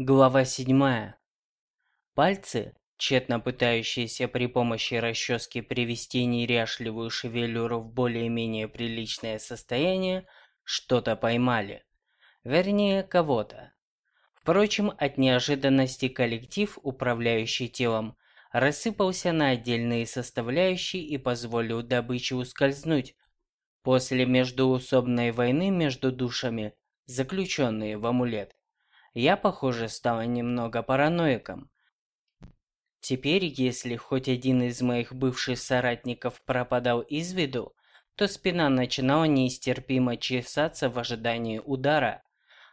Глава седьмая. Пальцы, тщетно пытающиеся при помощи расчески привести неряшливую шевелюру в более-менее приличное состояние, что-то поймали. Вернее, кого-то. Впрочем, от неожиданности коллектив, управляющий телом, рассыпался на отдельные составляющие и позволил добыче ускользнуть. После междуусобной войны между душами, заключенные в амулет, я, похоже, стала немного параноиком. Теперь, если хоть один из моих бывших соратников пропадал из виду, то спина начинала неистерпимо чесаться в ожидании удара,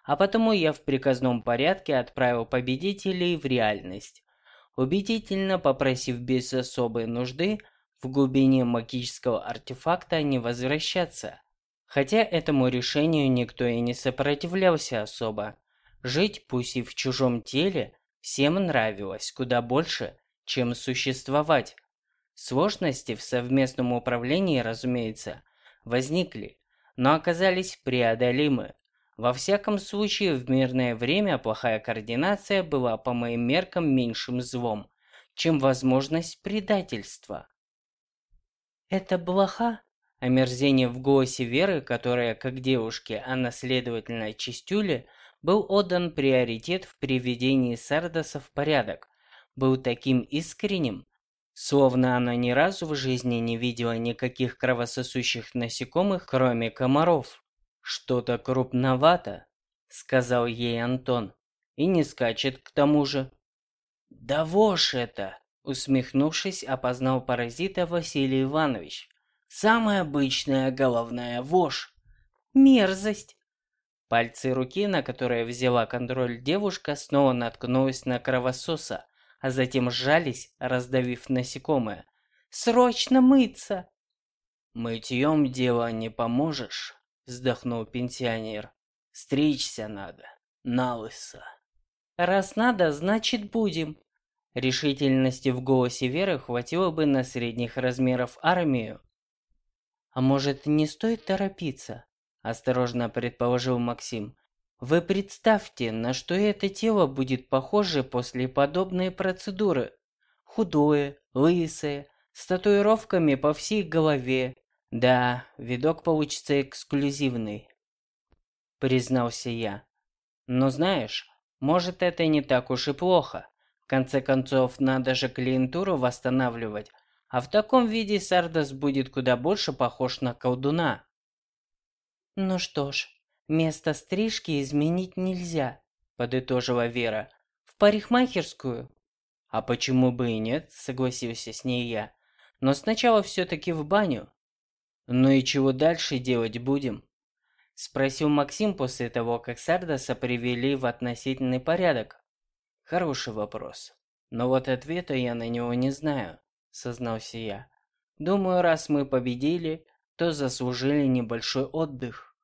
а потому я в приказном порядке отправил победителей в реальность, убедительно попросив без особой нужды в глубине магического артефакта не возвращаться. Хотя этому решению никто и не сопротивлялся особо. Жить, пусть и в чужом теле, всем нравилось куда больше, чем существовать. Сложности в совместном управлении, разумеется, возникли, но оказались преодолимы. Во всяком случае, в мирное время плохая координация была по моим меркам меньшим злом, чем возможность предательства. Это блоха? Омерзение в голосе Веры, которая, как девушке, а наследовательно чистюле, был отдан приоритет в приведении Сардоса в порядок, был таким искренним, словно она ни разу в жизни не видела никаких кровососущих насекомых, кроме комаров. «Что-то крупновато», — сказал ей Антон, — «и не скачет к тому же». «Да вошь это!» — усмехнувшись, опознал паразита Василий Иванович. «Самая обычная головная вошь». «Мерзость!» Пальцы руки, на которые взяла контроль девушка, снова наткнулись на кровососа, а затем сжались, раздавив насекомое. «Срочно мыться!» «Мытьем дело не поможешь», — вздохнул пенсионер. «Стричься надо, на лысо». «Раз надо, значит будем». Решительности в голосе Веры хватило бы на средних размеров армию. «А может, не стоит торопиться?» Осторожно предположил Максим. Вы представьте, на что это тело будет похоже после подобной процедуры. Худое, лысое, с татуировками по всей голове. Да, видок получится эксклюзивный, признался я. Но знаешь, может это не так уж и плохо. В конце концов, надо же клиентуру восстанавливать, а в таком виде Сардас будет куда больше похож на колдуна. «Ну что ж, место стрижки изменить нельзя», – подытожила Вера. «В парикмахерскую?» «А почему бы и нет?» – согласился с ней я. «Но сначала все-таки в баню». «Ну и чего дальше делать будем?» – спросил Максим после того, как Сардаса привели в относительный порядок. «Хороший вопрос. Но вот ответа я на него не знаю», – сознался я. «Думаю, раз мы победили, то заслужили небольшой отдых.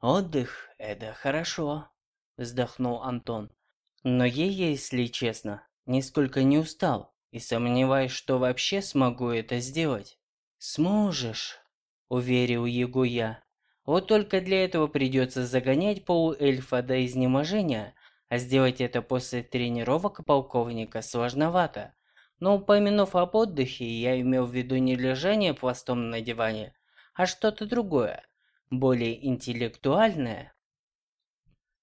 Отдых – это хорошо, вздохнул Антон. Но я, если честно, нисколько не устал и сомневаюсь, что вообще смогу это сделать. Сможешь, уверил его я. Вот только для этого придется загонять полуэльфа до изнеможения, а сделать это после тренировок полковника сложновато. Но упомянув об отдыхе, я имел в виду не лежание пластом на диване, а что-то другое, более интеллектуальное.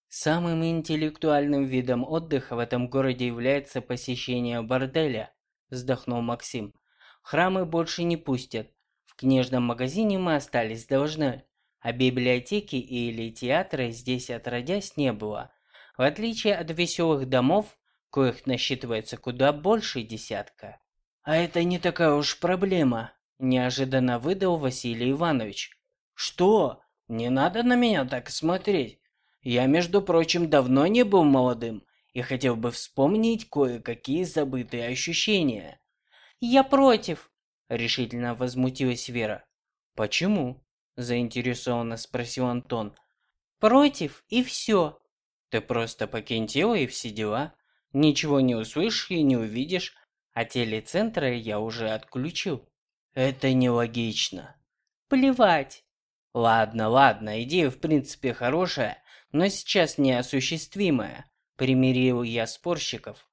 Самым интеллектуальным видом отдыха в этом городе является посещение борделя, вздохнул Максим. Храмы больше не пустят. В книжном магазине мы остались должны, а библиотеки или театра здесь отродясь не было. В отличие от веселых домов, коих насчитывается куда больше десятка. А это не такая уж проблема, неожиданно выдал Василий Иванович. Что? Не надо на меня так смотреть. Я, между прочим, давно не был молодым и хотел бы вспомнить кое-какие забытые ощущения. Я против, решительно возмутилась Вера. Почему? заинтересованно спросил Антон. Против и все. Ты просто покинь тело и все дела. Ничего не услышишь и не увидишь, а телецентры я уже отключил. Это нелогично. Плевать. Ладно, ладно, идея в принципе хорошая, но сейчас неосуществимая. Примирил я спорщиков.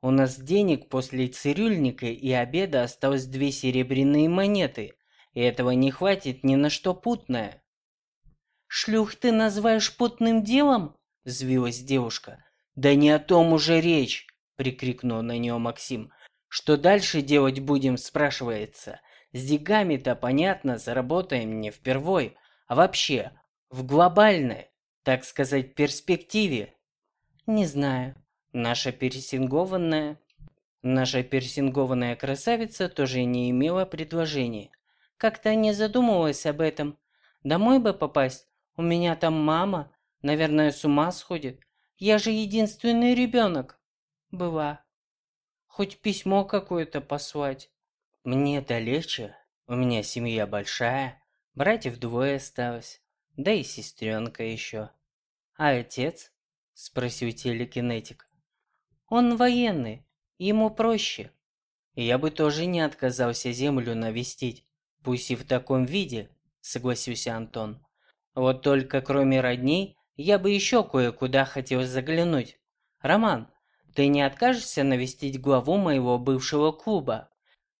У нас денег после цирюльника и обеда осталось две серебряные монеты, и этого не хватит ни на что путное. «Шлюх ты называешь путным делом?» – взвилась девушка. «Да не о том уже речь!» – прикрикнул на нее Максим. «Что дальше делать будем?» – спрашивается. «С деньгами-то, понятно, заработаем не впервой, а вообще, в глобальной, так сказать, перспективе». «Не знаю. Наша персингованная...» Наша персингованная красавица тоже не имела предложения. Как-то не задумывалась об этом. Домой бы попасть, у меня там мама, наверное, с ума сходит. Я же единственный ребенок. Была. Хоть письмо какое-то послать. Мне-то легче. У меня семья большая. Братьев двое осталось. Да и сестренка еще. А отец? Спросил телекинетик. Он военный. Ему проще. Я бы тоже не отказался землю навестить. Пусть и в таком виде, согласился Антон. Вот только кроме родней, я бы еще кое-куда хотел заглянуть. Роман, ты не откажешься навестить главу моего бывшего клуба?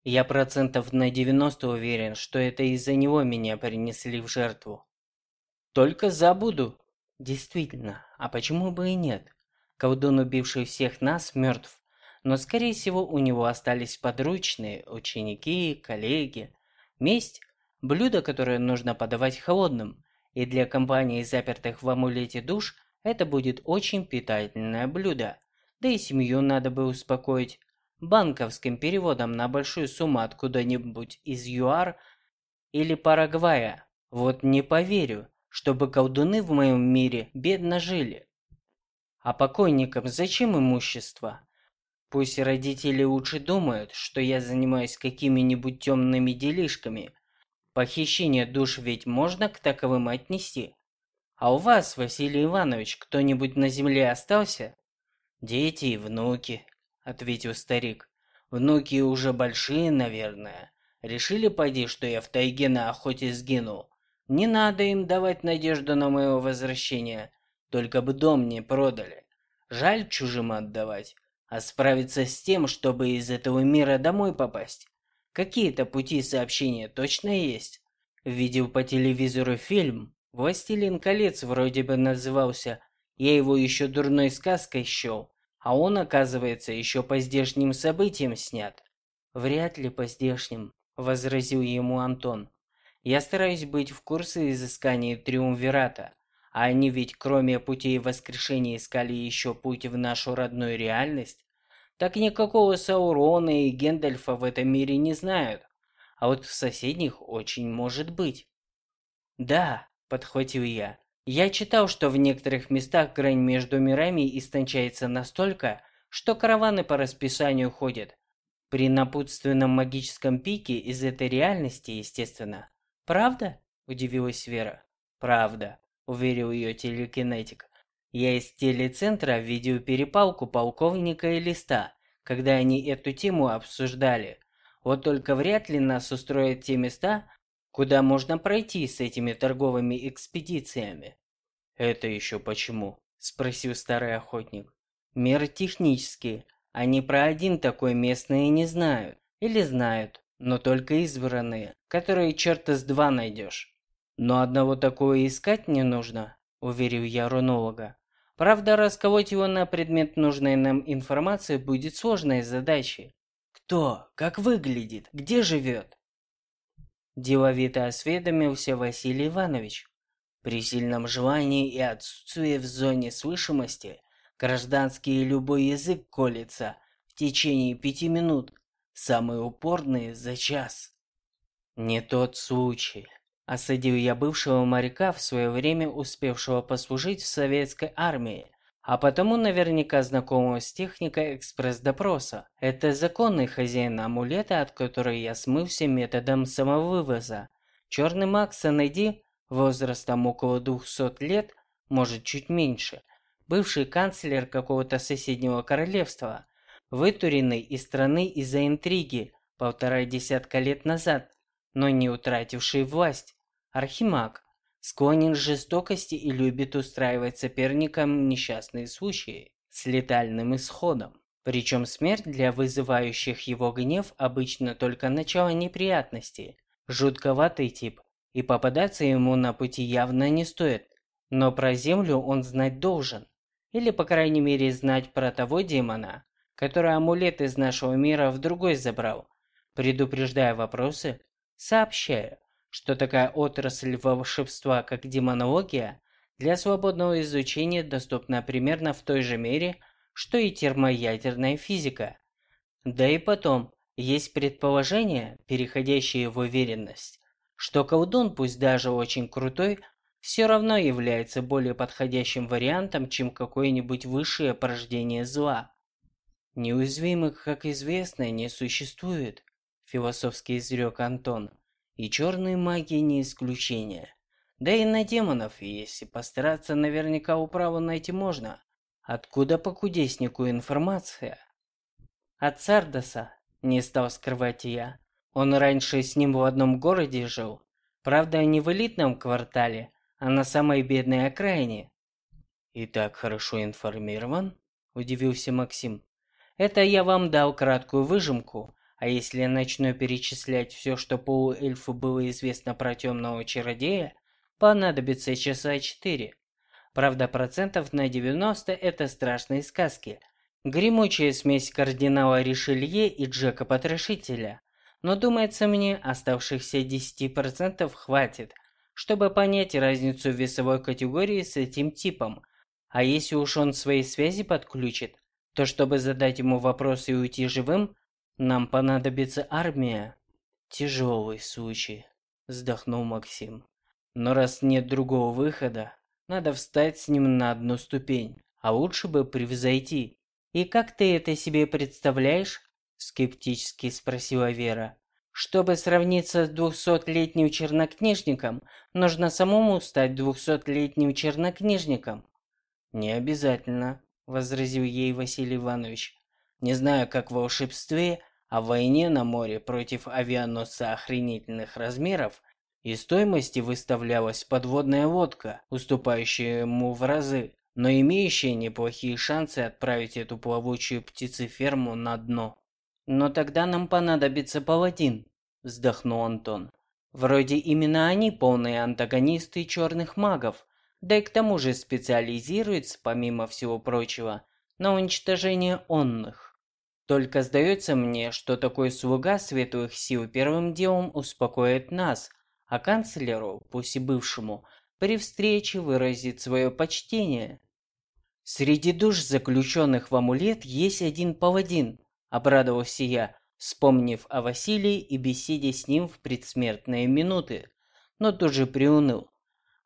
Я процентов на 90 уверен, что это из-за него меня принесли в жертву. Только забуду. Действительно, а почему бы и нет? Колдун, убивший всех нас, мертв. Но, скорее всего, у него остались подручные, ученики, коллеги. Месть – блюдо, которое нужно подавать холодным, и для компании, запертых в амулете душ, это будет очень питательное блюдо. Да и семью надо бы успокоить. Банковским переводом на большую сумму откуда-нибудь из ЮАР или Парагвая. Вот не поверю, чтобы колдуны в моем мире бедно жили. А покойникам зачем имущество? Пусть родители лучше думают, что я занимаюсь какими-нибудь темными делишками – Похищение душ ведь можно к таковым отнести. А у вас, Василий Иванович, кто-нибудь на земле остался? Дети и внуки, ответил старик. Внуки уже большие, наверное. Решили, поди, что я в тайге на охоте сгинул. Не надо им давать надежду на мое возвращение. Только бы дом не продали. Жаль чужим отдавать. А справиться с тем, чтобы из этого мира домой попасть, Какие-то пути сообщения точно есть. Видел по телевизору фильм «Властелин колец» вроде бы назывался. Я его еще дурной сказкой счел, а он, оказывается, еще по здешним событиям снят. Вряд ли по здешним, возразил ему Антон. Я стараюсь быть в курсе изыскания Триумвирата, а они ведь кроме путей воскрешения искали еще путь в нашу родную реальность так никакого Саурона и Гендальфа в этом мире не знают. А вот в соседних очень может быть. Да, подхватил я. Я читал, что в некоторых местах грань между мирами истончается настолько, что караваны по расписанию ходят. При напутственном магическом пике из этой реальности, естественно. Правда? Удивилась Вера. Правда, уверил ее телекинетик. Я из телецентра видел перепалку полковника и листа, когда они эту тему обсуждали. Вот только вряд ли нас устроят те места, куда можно пройти с этими торговыми экспедициями. Это еще почему? спросил старый охотник. Меры технические. Они про один такой местные не знают. Или знают, но только избранные, которые черта с два найдешь. Но одного такого искать не нужно, уверил я рунолога. Правда, расколоть его на предмет нужной нам информации будет сложной задачей. Кто? Как выглядит? Где живет? Деловито осведомился Василий Иванович. При сильном желании и отсутствии в зоне слышимости гражданский любой язык колется в течение пяти минут, самые упорные за час. Не тот случай. Осадил я бывшего моряка, в свое время успевшего послужить в советской армии, а потому наверняка знакомого с техникой экспресс-допроса. Это законный хозяин амулета, от которой я смылся методом самовывоза. Черный Макс найди возрастом около 200 лет, может чуть меньше, бывший канцлер какого-то соседнего королевства, вытуренный из страны из-за интриги полтора десятка лет назад, но не утративший власть. Архимаг склонен к жестокости и любит устраивать соперникам несчастные случаи. с летальным исходом. Причем смерть для вызывающих его гнев обычно только начало неприятностей. Жутковатый тип, и попадаться ему на пути явно не стоит. Но про Землю он знать должен. Или, по крайней мере, знать про того демона, который амулет из нашего мира в другой забрал. Предупреждая вопросы, сообщаю, что такая отрасль волшебства, как демонология, для свободного изучения доступна примерно в той же мере, что и термоядерная физика. Да и потом, есть предположение, переходящее в уверенность, что колдун, пусть даже очень крутой, все равно является более подходящим вариантом, чем какое-нибудь высшее порождение зла. Неуязвимых, как известно, не существует, философски изрек Антон. И черные маги не исключение. Да и на демонов, если постараться, наверняка управу найти можно. Откуда по кудеснику информация? От Сардоса, не стал скрывать я. Он раньше с ним в одном городе жил. Правда, не в элитном квартале, а на самой бедной окраине. И так хорошо информирован? Удивился Максим. Это я вам дал краткую выжимку, а если я начну перечислять все, что полуэльфу было известно про темного чародея, понадобится часа четыре. Правда, процентов на 90 это страшные сказки. Гремучая смесь кардинала Ришелье и Джека Потрошителя. Но думается мне, оставшихся 10% хватит, чтобы понять разницу весовой категории с этим типом. А если уж он свои связи подключит, то чтобы задать ему вопрос и уйти живым, нам понадобится армия. Тяжелый случай, вздохнул Максим. Но раз нет другого выхода, надо встать с ним на одну ступень, а лучше бы превзойти. И как ты это себе представляешь? Скептически спросила Вера. Чтобы сравниться с двухсотлетним чернокнижником, нужно самому стать двухсотлетним чернокнижником. Не обязательно, возразил ей Василий Иванович. Не знаю, как в волшебстве, а в войне на море против авианосца охренительных размеров и стоимости выставлялась подводная лодка, уступающая ему в разы, но имеющая неплохие шансы отправить эту плавучую птицеферму на дно. «Но тогда нам понадобится паладин», – вздохнул Антон. «Вроде именно они полные антагонисты черных магов, да и к тому же специализируются, помимо всего прочего, на уничтожении онных. Только сдается мне, что такой слуга светлых сил первым делом успокоит нас, а канцлеру, пусть и бывшему, при встрече выразит свое почтение. Среди душ, заключенных в амулет, есть один паладин, обрадовался я, вспомнив о Василии и беседе с ним в предсмертные минуты, но тут же приуныл.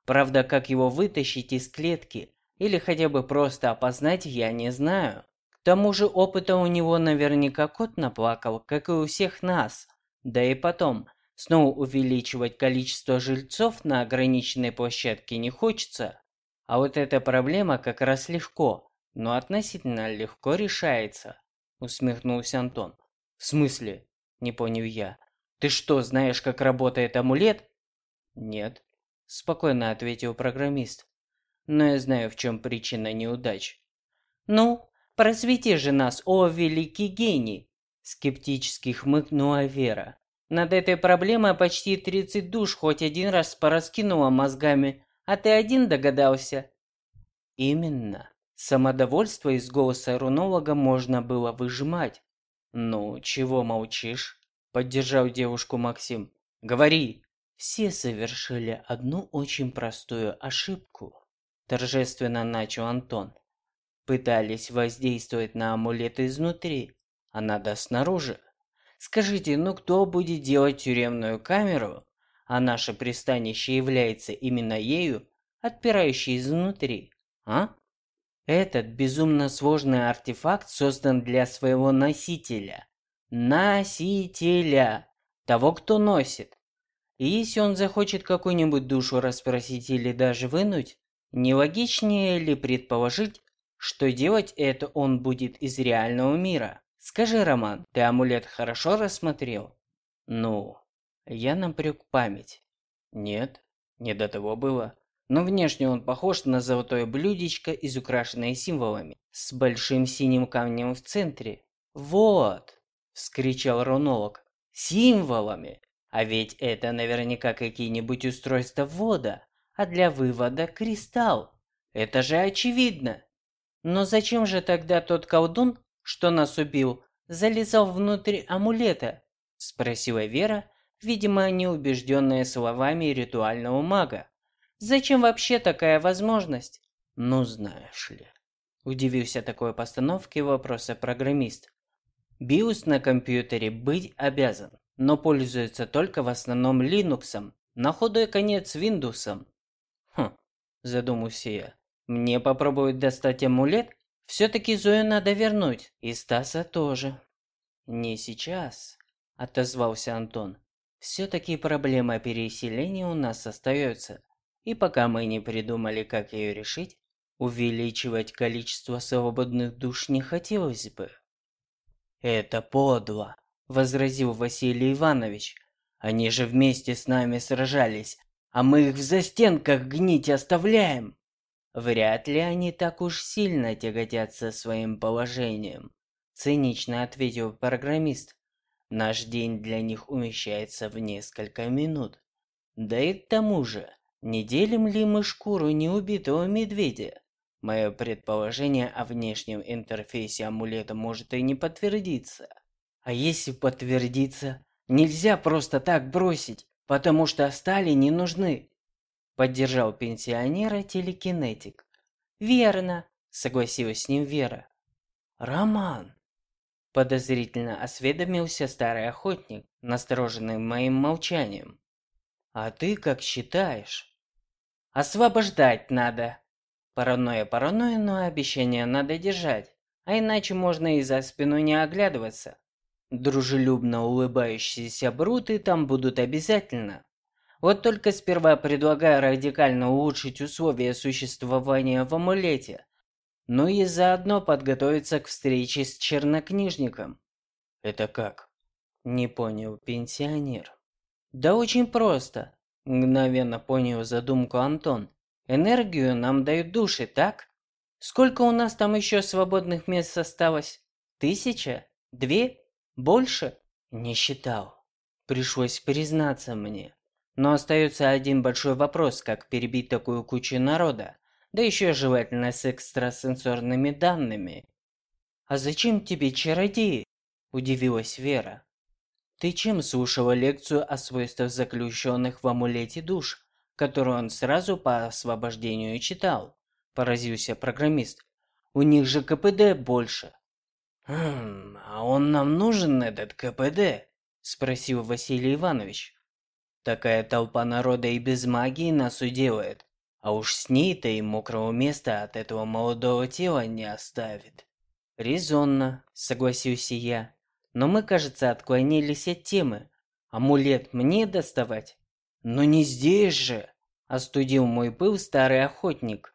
Правда, как его вытащить из клетки или хотя бы просто опознать, я не знаю. Тому же опыта у него наверняка кот наплакал, как и у всех нас. Да и потом, Снова увеличивать количество жильцов на ограниченной площадке не хочется. А вот эта проблема как раз легко, но относительно легко решается, усмехнулся Антон. В смысле? Не понял я. Ты что, знаешь, как работает амулет? Нет, спокойно ответил программист. Но я знаю, в чем причина неудач. Ну, просвети же нас, о великий гений, скептически хмыкнула Вера. Над этой проблемой почти 30 душ хоть один раз пораскинула мозгами, а ты один догадался. Именно. Самодовольство из голоса рунолога можно было выжимать. Ну, чего молчишь? Поддержал девушку Максим. Говори. Все совершили одну очень простую ошибку. Торжественно начал Антон. Пытались воздействовать на амулет изнутри, а надо снаружи. Скажите, ну кто будет делать тюремную камеру, а наше пристанище является именно ею, отпирающей изнутри, а? Этот безумно сложный артефакт создан для своего носителя. Носителя! Того, кто носит. И если он захочет какую-нибудь душу расспросить или даже вынуть, не логичнее ли предположить, что делать это он будет из реального мира? Скажи, Роман, ты амулет хорошо рассмотрел? Ну, я напряг память. Нет, не до того было. Но внешне он похож на золотое блюдечко, изукрашенное символами. с большим синим камнем в центре. «Вот!» – вскричал рунолог. «Символами! А ведь это наверняка какие-нибудь устройства ввода, а для вывода кристалл. Это же очевидно!» Но зачем же тогда тот колдун, что нас убил, залезал внутрь амулета? Спросила Вера, видимо, не убежденная словами ритуального мага. Зачем вообще такая возможность? Ну, знаешь ли. Удивился такой постановке вопроса программист. BIOS на компьютере быть обязан, но пользуется только в основном Linux, на худой конец Windows. Хм, задумался я. Мне попробовать достать амулет? Все-таки Зою надо вернуть, и Стаса тоже. Не сейчас, отозвался Антон. Все-таки проблема переселения у нас остается. И пока мы не придумали, как ее решить, увеличивать количество свободных душ не хотелось бы. Это подло, возразил Василий Иванович. Они же вместе с нами сражались, а мы их в застенках гнить оставляем. Вряд ли они так уж сильно тяготятся своим положением, цинично ответил программист. Наш день для них умещается в несколько минут. Да и к тому же, не делим ли мы шкуру неубитого медведя? Мое предположение о внешнем интерфейсе амулета может и не подтвердиться. А если подтвердится, нельзя просто так бросить, потому что стали не нужны. Поддержал пенсионера телекинетик. Верно, согласилась с ним Вера. Роман. Подозрительно осведомился старый охотник, настороженный моим молчанием. А ты как считаешь? Освобождать надо. Паранойя паранойя, но обещание надо держать, а иначе можно и за спину не оглядываться. Дружелюбно улыбающиеся бруты там будут обязательно. Вот только сперва предлагаю радикально улучшить условия существования в амулете, ну и заодно подготовиться к встрече с чернокнижником. Это как? Не понял пенсионер. Да очень просто. Мгновенно понял задумку Антон. Энергию нам дают души, так? Сколько у нас там еще свободных мест осталось? Тысяча? Две? Больше? Не считал. Пришлось признаться мне. Но остается один большой вопрос, как перебить такую кучу народа, да еще желательно с экстрасенсорными данными. «А зачем тебе чародеи?» – удивилась Вера. «Ты чем слушала лекцию о свойствах заключенных в амулете душ, которую он сразу по освобождению читал?» – поразился программист. «У них же КПД больше». «Хм, а он нам нужен, этот КПД?» – спросил Василий Иванович. Такая толпа народа и без магии нас уделает. А уж с ней-то и мокрого места от этого молодого тела не оставит. Резонно, согласился я. Но мы, кажется, отклонились от темы. Амулет мне доставать? Но не здесь же, остудил мой пыл старый охотник.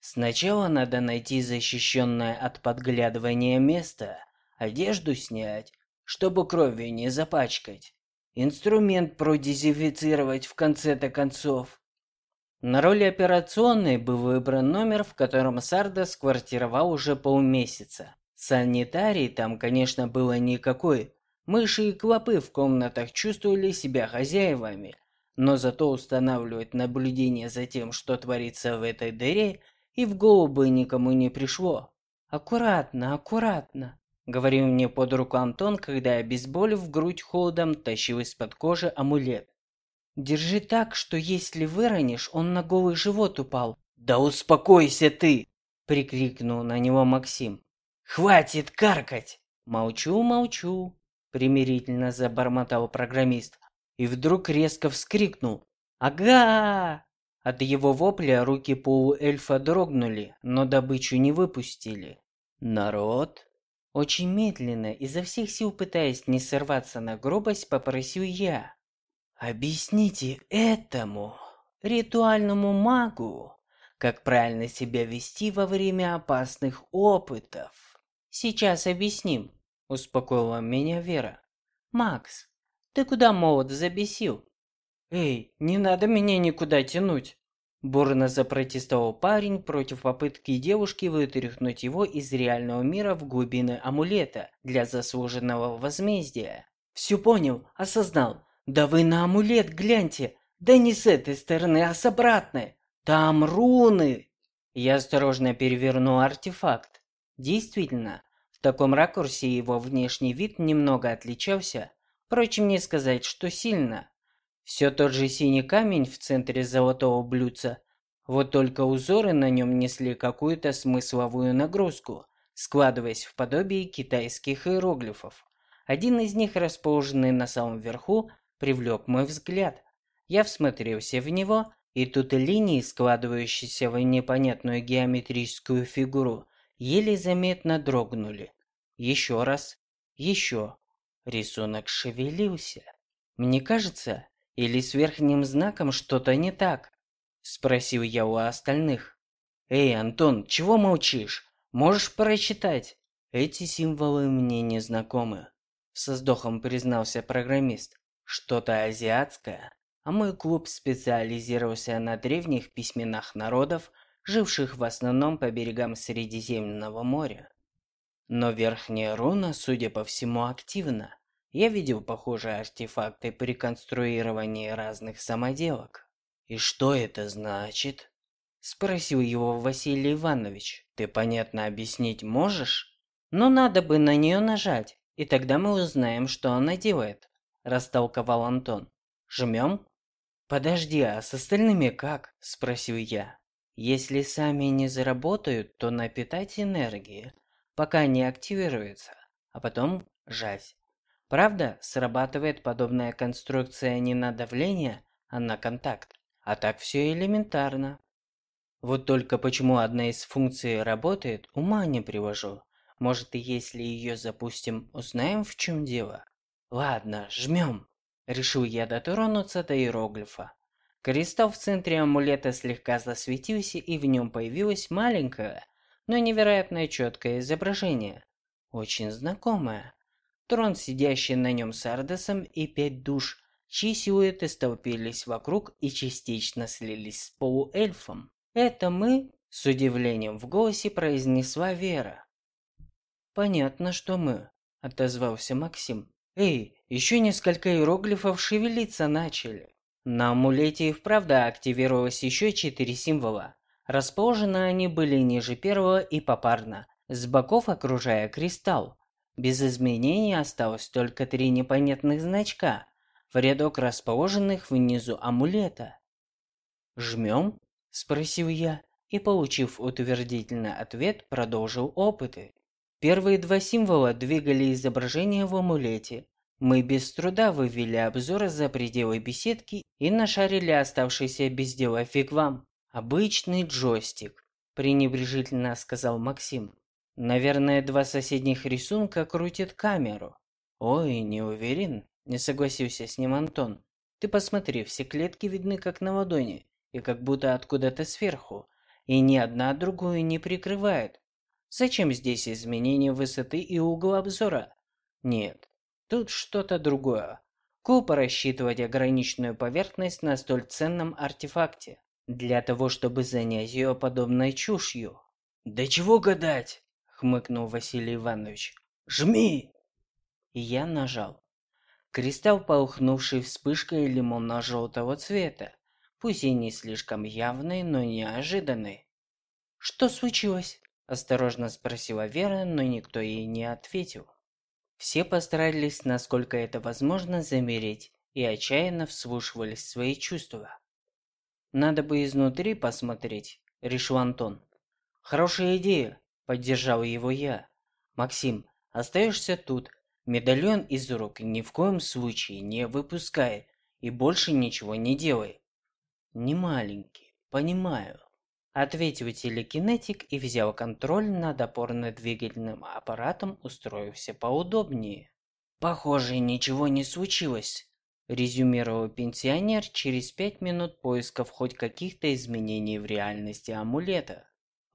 Сначала надо найти защищенное от подглядывания место, одежду снять, чтобы кровью не запачкать. Инструмент продезинфицировать в конце-то концов. На роли операционной был выбран номер, в котором Сардас квартировал уже полмесяца. Санитарий там, конечно, было никакой. Мыши и клопы в комнатах чувствовали себя хозяевами. Но зато устанавливать наблюдение за тем, что творится в этой дыре, и в голову никому не пришло. Аккуратно, аккуратно говорил мне под руку Антон, когда я, обезболив грудь холодом, тащил из-под кожи амулет. Держи так, что если выронишь, он на голый живот упал. Да успокойся ты, прикрикнул на него Максим. Хватит каркать. Молчу, молчу, примирительно забормотал программист и вдруг резко вскрикнул: "Ага!" От его вопля руки полуэльфа дрогнули, но добычу не выпустили. Народ, очень медленно, изо всех сил пытаясь не сорваться на грубость, попросил я. «Объясните этому ритуальному магу, как правильно себя вести во время опасных опытов». «Сейчас объясним», — успокоила меня Вера. «Макс, ты куда молот забесил?» «Эй, не надо меня никуда тянуть!» Бурно запротестовал парень против попытки девушки вытряхнуть его из реального мира в глубины амулета для заслуженного возмездия. «Все понял, осознал. Да вы на амулет гляньте. Да не с этой стороны, а с обратной. Там руны!» Я осторожно перевернул артефакт. Действительно, в таком ракурсе его внешний вид немного отличался. Впрочем, не сказать, что сильно. Все тот же синий камень в центре золотого блюдца, вот только узоры на нем несли какую-то смысловую нагрузку, складываясь в подобие китайских иероглифов. Один из них, расположенный на самом верху, привлек мой взгляд. Я всмотрелся в него, и тут линии, складывающиеся в непонятную геометрическую фигуру, еле заметно дрогнули. Еще раз, еще. Рисунок шевелился. Мне кажется, или с верхним знаком что-то не так? Спросил я у остальных. Эй, Антон, чего молчишь? Можешь прочитать? Эти символы мне не знакомы. Со вздохом признался программист. Что-то азиатское. А мой клуб специализировался на древних письменах народов, живших в основном по берегам Средиземного моря. Но верхняя руна, судя по всему, активна. Я видел похожие артефакты при конструировании разных самоделок. «И что это значит?» Спросил его Василий Иванович. «Ты понятно объяснить можешь?» «Ну, надо бы на нее нажать, и тогда мы узнаем, что она делает», растолковал Антон. «Жмем?» «Подожди, а с остальными как?» Спросил я. «Если сами не заработают, то напитать энергии, пока не активируется, а потом жать. Правда, срабатывает подобная конструкция не на давление, а на контакт. А так все элементарно. Вот только почему одна из функций работает, ума не привожу. Может, и если ее запустим, узнаем в чем дело? Ладно, жмем. Решил я дотронуться до иероглифа. Кристалл в центре амулета слегка засветился, и в нем появилось маленькое, но невероятно четкое изображение. Очень знакомое. Трон, сидящий на нем с Ардесом и пять душ, чьи силуэты столпились вокруг и частично слились с полуэльфом. «Это мы?» – с удивлением в голосе произнесла Вера. «Понятно, что мы», – отозвался Максим. «Эй, еще несколько иероглифов шевелиться начали». На амулете и вправду активировалось еще четыре символа. Расположены они были ниже первого и попарно, с боков окружая кристалл. Без изменений осталось только три непонятных значка в рядок расположенных внизу амулета. «Жмем?» – спросил я, и, получив утвердительный ответ, продолжил опыты. Первые два символа двигали изображение в амулете. Мы без труда вывели обзор за пределы беседки и нашарили оставшийся без дела фиг вам. «Обычный джойстик», – пренебрежительно сказал Максим. Наверное, два соседних рисунка крутят камеру. Ой, не уверен, не согласился с ним Антон. Ты посмотри, все клетки видны как на ладони, и как будто откуда-то сверху, и ни одна другую не прикрывает. Зачем здесь изменение высоты и угла обзора? Нет, тут что-то другое. Глупо рассчитывать ограниченную поверхность на столь ценном артефакте, для того, чтобы занять ее подобной чушью. Да чего гадать? Хмыкнул Василий Иванович. «Жми!» И я нажал. Кристалл, полыхнувший вспышкой лимонно-желтого цвета, пусть и не слишком явный, но неожиданный. «Что случилось?» – осторожно спросила Вера, но никто ей не ответил. Все постарались, насколько это возможно, замереть и отчаянно вслушивались в свои чувства. «Надо бы изнутри посмотреть», – решил Антон. «Хорошая идея», Поддержал его я. Максим, остаешься тут. Медальон из рук ни в коем случае не выпускай и больше ничего не делай. Не маленький, понимаю. Ответил телекинетик и взял контроль над опорно-двигательным аппаратом, устроился поудобнее. Похоже, ничего не случилось. Резюмировал пенсионер через пять минут поисков хоть каких-то изменений в реальности амулета.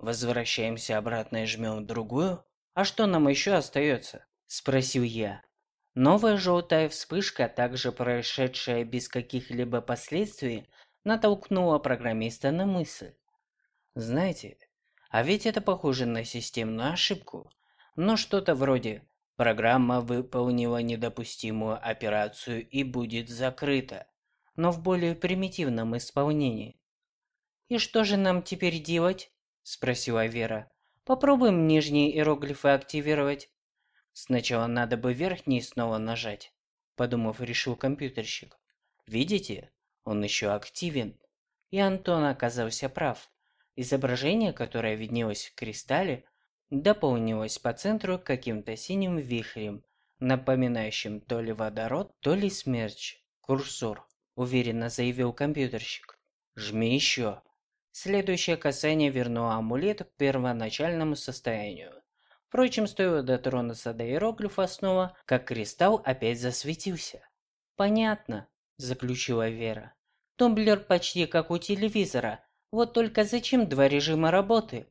Возвращаемся обратно и жмем другую? А что нам еще остается? Спросил я. Новая желтая вспышка, также прошедшая без каких-либо последствий, натолкнуло программиста на мысль. Знаете, а ведь это похоже на системную ошибку. Но что-то вроде «программа выполнила недопустимую операцию и будет закрыта», но в более примитивном исполнении. «И что же нам теперь делать?» – спросила Вера. «Попробуем нижние иероглифы активировать». «Сначала надо бы верхний снова нажать», – подумав, решил компьютерщик. «Видите? Он еще активен». И Антон оказался прав. Изображение, которое виднелось в кристалле, дополнилось по центру каким-то синим вихрем, напоминающим то ли водород, то ли смерч. «Курсор», – уверенно заявил компьютерщик. «Жми еще». Следующее касание вернуло амулет к первоначальному состоянию. Впрочем, стоило дотронуться до иероглифа снова, как кристалл опять засветился. «Понятно», – заключила Вера. «Тумблер почти как у телевизора. Вот только зачем два режима работы?»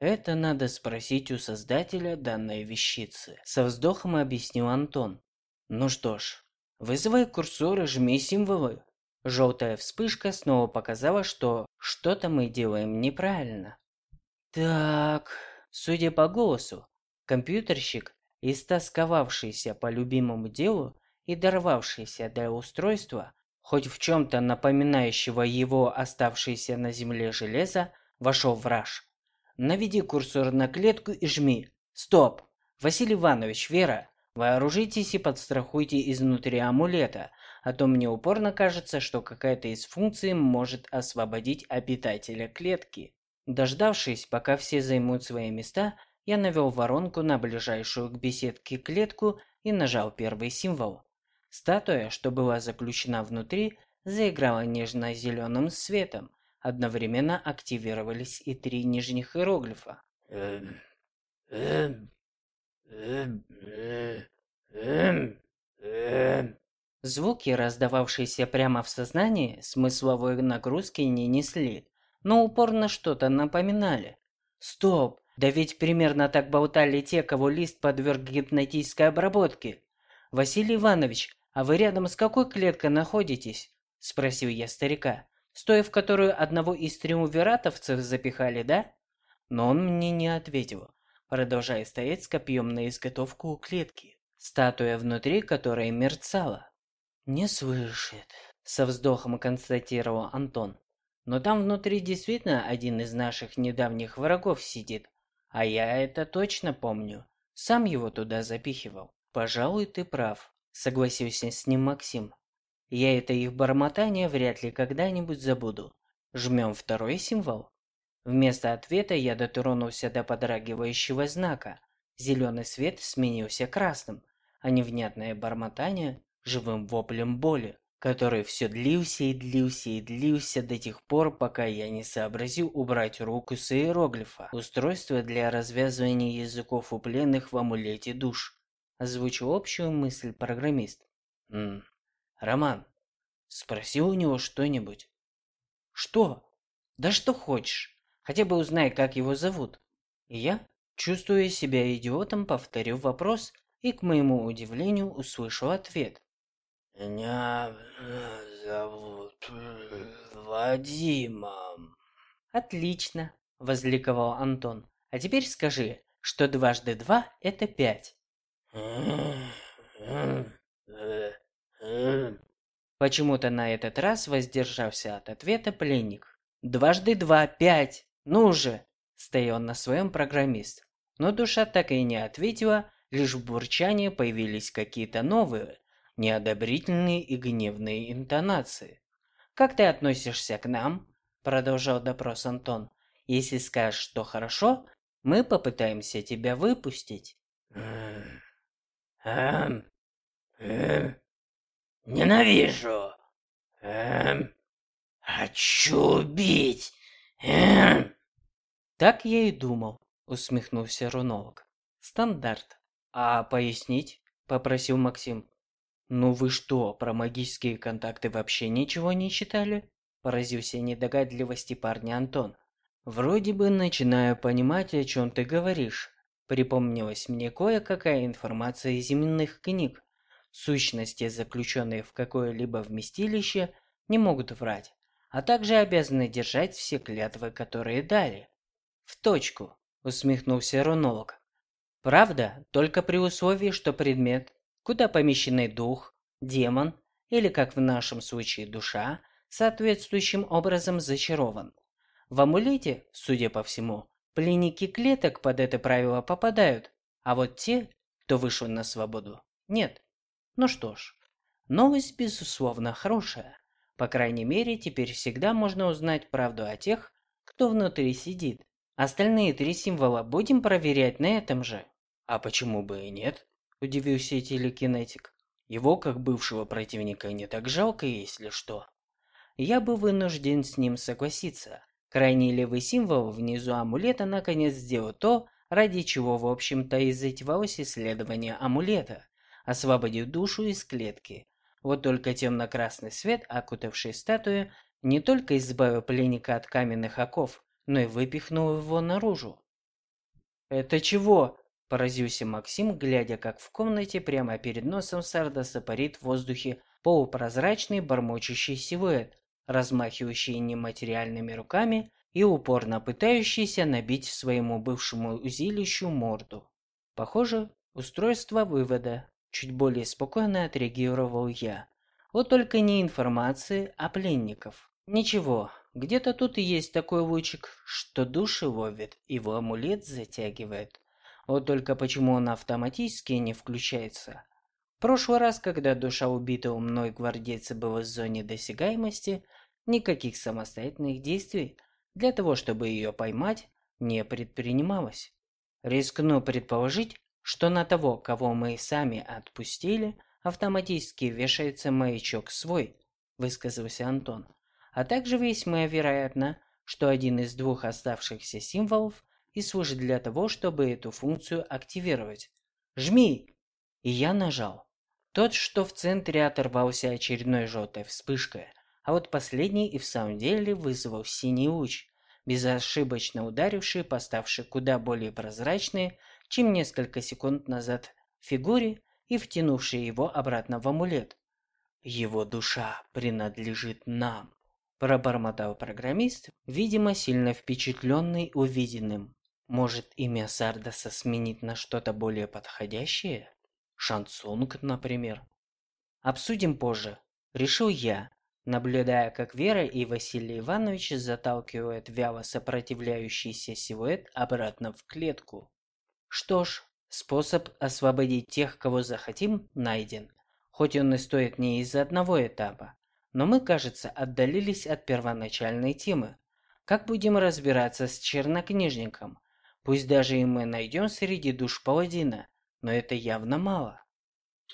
«Это надо спросить у создателя данной вещицы», – со вздохом объяснил Антон. «Ну что ж, вызывай курсор и жми символы». Желтая вспышка снова показала, что что-то мы делаем неправильно. Так, судя по голосу, компьютерщик, истосковавшийся по любимому делу и дорвавшийся до устройства, хоть в чем-то напоминающего его оставшееся на земле железо, вошел в раж. Наведи курсор на клетку и жми. Стоп! Василий Иванович, Вера, вооружитесь и подстрахуйте изнутри амулета, а то мне упорно кажется, что какая-то из функций может освободить обитателя клетки. Дождавшись, пока все займут свои места, я навел воронку на ближайшую к беседке клетку и нажал первый символ. Статуя, что была заключена внутри, заиграла нежно-зеленым светом. Одновременно активировались и три нижних иероглифа. Эм, эм. Звуки, раздававшиеся прямо в сознании, смысловой нагрузки не несли, но упорно что-то напоминали. Стоп, да ведь примерно так болтали те, кого лист подверг гипнотической обработке. Василий Иванович, а вы рядом с какой клеткой находитесь? Спросил я старика, стоя в которую одного из триумвиратовцев запихали, да? Но он мне не ответил, продолжая стоять с копьем на изготовку у клетки, статуя внутри которой мерцала. «Не слышит», — со вздохом констатировал Антон. «Но там внутри действительно один из наших недавних врагов сидит. А я это точно помню. Сам его туда запихивал». «Пожалуй, ты прав», — согласился с ним Максим. «Я это их бормотание вряд ли когда-нибудь забуду. Жмем второй символ». Вместо ответа я дотронулся до подрагивающего знака. Зеленый свет сменился красным, а невнятное бормотание живым воплем боли, который все длился и длился и длился до тех пор, пока я не сообразил убрать руку с иероглифа, устройство для развязывания языков у пленных в амулете душ. Озвучил общую мысль программист. «Ммм, Роман, спроси у него что-нибудь». «Что? Да что хочешь. Хотя бы узнай, как его зовут». И я, чувствуя себя идиотом, повторил вопрос и, к моему удивлению, услышал ответ. Меня э, зовут э, Вадимом. Отлично, возликовал Антон. А теперь скажи, что дважды два – это пять. Почему-то на этот раз воздержался от ответа пленник. Дважды два – пять. Ну же! Стоял на своем программист. Но душа так и не ответила, лишь в бурчании появились какие-то новые, неодобрительные и гневные интонации. «Как ты относишься к нам?» – продолжал допрос Антон. «Если скажешь, что хорошо, мы попытаемся тебя выпустить». Эм, эм, ненавижу. Эм, хочу убить. Так я и думал, усмехнулся Рунолог. Стандарт. А пояснить? Попросил Максим. «Ну вы что, про магические контакты вообще ничего не читали?» Поразился недогадливости парня Антон. «Вроде бы начинаю понимать, о чем ты говоришь. Припомнилась мне кое-какая информация из земных книг. Сущности, заключенные в какое-либо вместилище, не могут врать. а также обязаны держать все клятвы, которые дали. В точку, усмехнулся рунолог. Правда, только при условии, что предмет, куда помещенный дух, демон или, как в нашем случае, душа, соответствующим образом зачарован. В амулете, судя по всему, пленники клеток под это правило попадают, а вот те, кто вышел на свободу, нет. Ну что ж, новость безусловно хорошая. По крайней мере, теперь всегда можно узнать правду о тех, кто внутри сидит. Остальные три символа будем проверять на этом же. А почему бы и нет? Удивился телекинетик. Его, как бывшего противника, не так жалко, если что. Я бы вынужден с ним согласиться. Крайний левый символ внизу амулета наконец сделал то, ради чего, в общем-то, и затевалось исследование амулета, освободив душу из клетки. Вот только темно-красный свет, окутавший статую, не только избавил пленника от каменных оков, но и выпихнул его наружу. «Это чего?» – поразился Максим, глядя, как в комнате прямо перед носом Сардаса парит в воздухе полупрозрачный бормочущий силуэт, размахивающий нематериальными руками и упорно пытающийся набить своему бывшему узилищу морду. Похоже, устройство вывода. Чуть более спокойно отреагировал я. Вот только не информации, а пленников. Ничего, где-то тут и есть такой лучик, что души ловит в амулет затягивает. Вот только почему он автоматически не включается? Прошлый раз, когда душа убитого мной гвардейца была в зоне досягаемости, никаких самостоятельных действий для того, чтобы ее поймать, не предпринималось. Рискну предположить, что на того, кого мы сами отпустили, автоматически вешается маячок свой, высказался Антон а также весьма вероятно, что один из двух оставшихся символов и служит для того, чтобы эту функцию активировать. «Жми!» И я нажал. Тот, что в центре оторвался очередной желтой вспышкой, а вот последний и в самом деле вызвал синий луч, безошибочно ударивший по ставшей куда более прозрачной, чем несколько секунд назад, фигуре и втянувший его обратно в амулет. Его душа принадлежит нам. Пробормотал программист, видимо, сильно впечатленный увиденным. Может, имя Сардаса сменить на что-то более подходящее? Шансунг, например. Обсудим позже. Решил я, наблюдая, как Вера и Василий Иванович заталкивают вяло сопротивляющийся силуэт обратно в клетку. Что ж, способ освободить тех, кого захотим, найден. Хоть он и стоит не из одного этапа, но мы, кажется, отдалились от первоначальной темы. Как будем разбираться с чернокнижником? Пусть даже и мы найдем среди душ паладина, но это явно мало.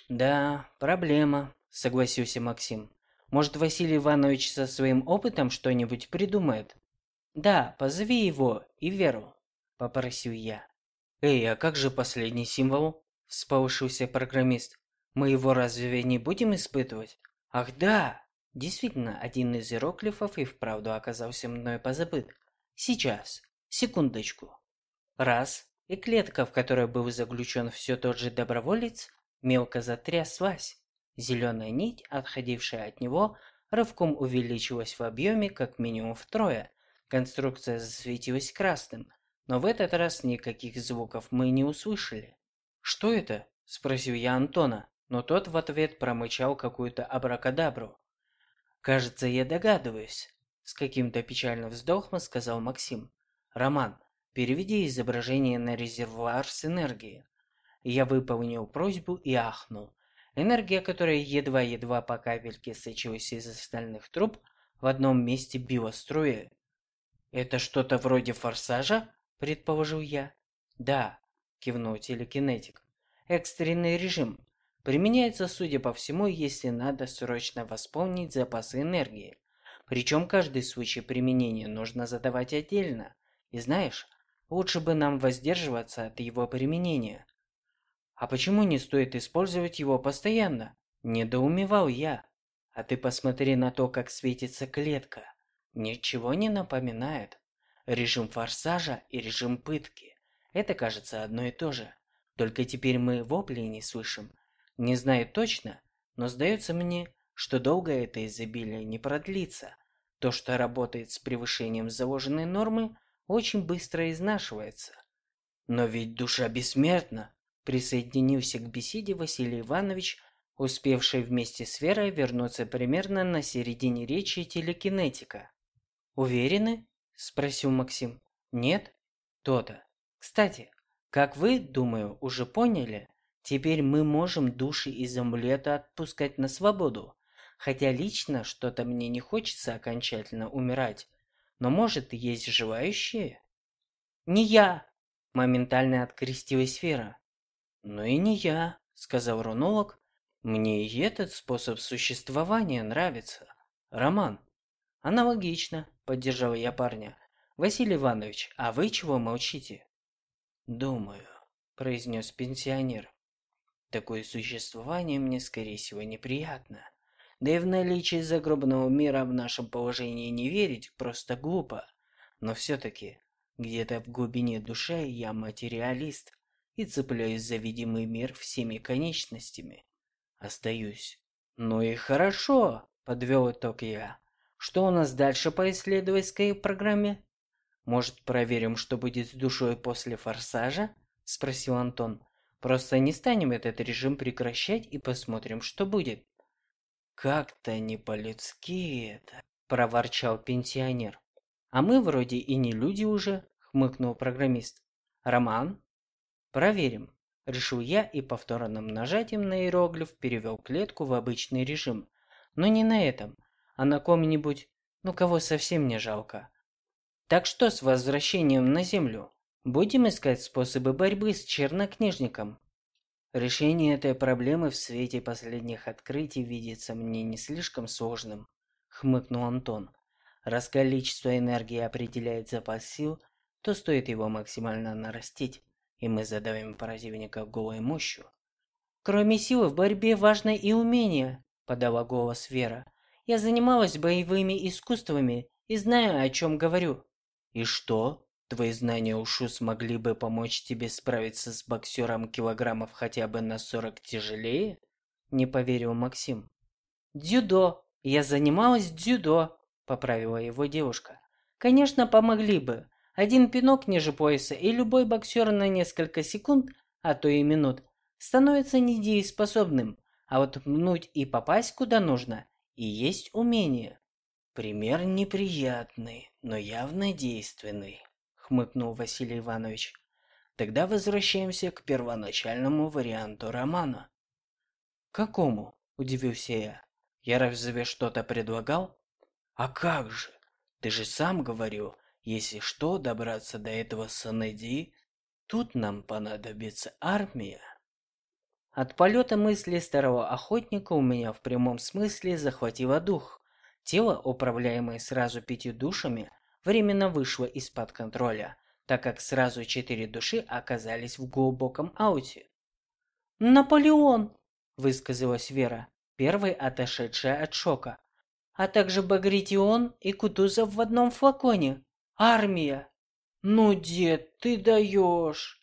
Да, проблема, согласился Максим. Может, Василий Иванович со своим опытом что-нибудь придумает? Да, позови его и Веру, попросил я. Эй, а как же последний символ? Всполошился программист. Мы его разве не будем испытывать? Ах да, Действительно, один из иероглифов и вправду оказался мной позабыт. Сейчас. Секундочку. Раз. И клетка, в которой был заключен все тот же доброволец, мелко затряслась. Зеленая нить, отходившая от него, рывком увеличилась в объеме как минимум втрое. Конструкция засветилась красным, но в этот раз никаких звуков мы не услышали. «Что это?» – спросил я Антона, но тот в ответ промычал какую-то абракадабру. «Кажется, я догадываюсь», — с каким-то печальным вздохом сказал Максим. «Роман, переведи изображение на резервуар с энергией». Я выполнил просьбу и ахнул. Энергия, которая едва-едва по капельке сочилась из остальных труб, в одном месте била струей. «Это что-то вроде форсажа?» – предположил я. «Да», – кивнул телекинетик. «Экстренный режим. Применяется, судя по всему, если надо срочно восполнить запасы энергии. Причем каждый случай применения нужно задавать отдельно. И знаешь, лучше бы нам воздерживаться от его применения. А почему не стоит использовать его постоянно? Недоумевал я. А ты посмотри на то, как светится клетка. Ничего не напоминает. Режим форсажа и режим пытки. Это кажется одно и то же. Только теперь мы вопли не слышим, не знаю точно, но сдается мне, что долго это изобилие не продлится. То, что работает с превышением заложенной нормы, очень быстро изнашивается. Но ведь душа бессмертна, присоединился к беседе Василий Иванович, успевший вместе с Верой вернуться примерно на середине речи телекинетика. «Уверены?» – спросил Максим. «Нет?» «То-то. Кстати, как вы, думаю, уже поняли, теперь мы можем души из амулета отпускать на свободу. Хотя лично что-то мне не хочется окончательно умирать. Но может есть желающие? Не я! Моментально открестилась Вера. Ну и не я, сказал рунолог. Мне и этот способ существования нравится. Роман. Аналогично, поддержал я парня. Василий Иванович, а вы чего молчите? Думаю, произнес пенсионер. Такое существование мне, скорее всего, неприятно. Да и в наличие загробного мира в нашем положении не верить просто глупо. Но все-таки, где-то в глубине души я материалист и цепляюсь за видимый мир всеми конечностями. Остаюсь. Ну и хорошо, подвел итог я. Что у нас дальше по исследовательской программе? Может, проверим, что будет с душой после форсажа? Спросил Антон. Просто не станем этот режим прекращать и посмотрим, что будет. «Как-то не по-людски это», – проворчал пенсионер. «А мы вроде и не люди уже», – хмыкнул программист. «Роман?» «Проверим», – решил я и повторным нажатием на иероглиф перевел клетку в обычный режим. Но не на этом, а на ком-нибудь, ну кого совсем не жалко. Так что с возвращением на Землю? Будем искать способы борьбы с чернокнижником. Решение этой проблемы в свете последних открытий видится мне не слишком сложным, хмыкнул Антон. Раз количество энергии определяет запас сил, то стоит его максимально нарастить, и мы задавим противника голой мощью. Кроме силы в борьбе важно и умение, подала голос Вера. Я занималась боевыми искусствами и знаю, о чем говорю. И что? Твои знания ушу смогли бы помочь тебе справиться с боксером килограммов хотя бы на 40 тяжелее? Не поверил Максим. Дзюдо. Я занималась дзюдо, поправила его девушка. Конечно, помогли бы. Один пинок ниже пояса, и любой боксер на несколько секунд, а то и минут, становится недееспособным. А вот мнуть и попасть куда нужно, и есть умение. Пример неприятный, но явно действенный хмыкнул Василий Иванович. Тогда возвращаемся к первоначальному варианту романа. Какому? удивился я. Я разве что-то предлагал? А как же? Ты же сам говорил, если что, добраться до этого Санеди, тут нам понадобится армия. От полета мысли старого охотника у меня в прямом смысле захватило дух. Тело, управляемое сразу пятью душами, временно вышло из-под контроля, так как сразу четыре души оказались в глубоком ауте. «Наполеон!» – высказалась Вера, первой отошедшая от шока. «А также Багритион и Кутузов в одном флаконе. Армия!» «Ну, дед, ты даешь!»